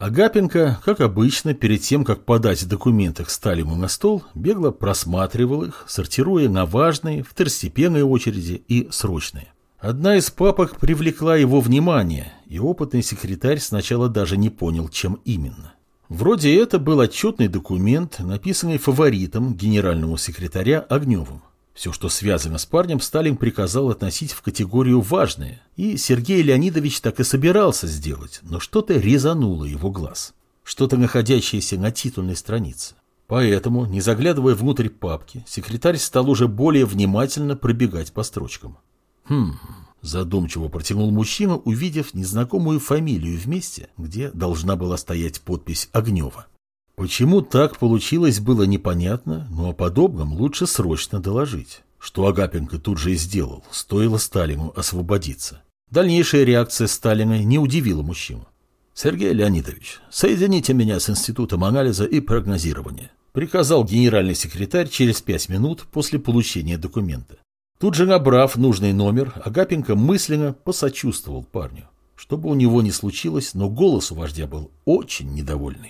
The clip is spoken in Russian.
Агапенко, как обычно, перед тем, как подать документы к Сталину на стол, бегло просматривал их, сортируя на важные, второстепенные очереди и срочные. Одна из папок привлекла его внимание, и опытный секретарь сначала даже не понял, чем именно. Вроде это был отчетный документ, написанный фаворитом генерального секретаря Огневым. Все, что связано с парнем, Сталин приказал относить в категорию «важное», и Сергей Леонидович так и собирался сделать, но что-то резануло его глаз, что-то находящееся на титульной странице. Поэтому, не заглядывая внутрь папки, секретарь стал уже более внимательно пробегать по строчкам. «Хм...» – задумчиво протянул мужчина, увидев незнакомую фамилию в месте, где должна была стоять подпись Огнева. Почему так получилось, было непонятно, но о подобном лучше срочно доложить. Что Агапенко тут же и сделал, стоило Сталину освободиться. Дальнейшая реакция Сталина не удивила мужчину. «Сергей Леонидович, соедините меня с Институтом анализа и прогнозирования», приказал генеральный секретарь через пять минут после получения документа. Тут же набрав нужный номер, Агапенко мысленно посочувствовал парню. Что бы у него ни случилось, но голос у вождя был очень недовольный.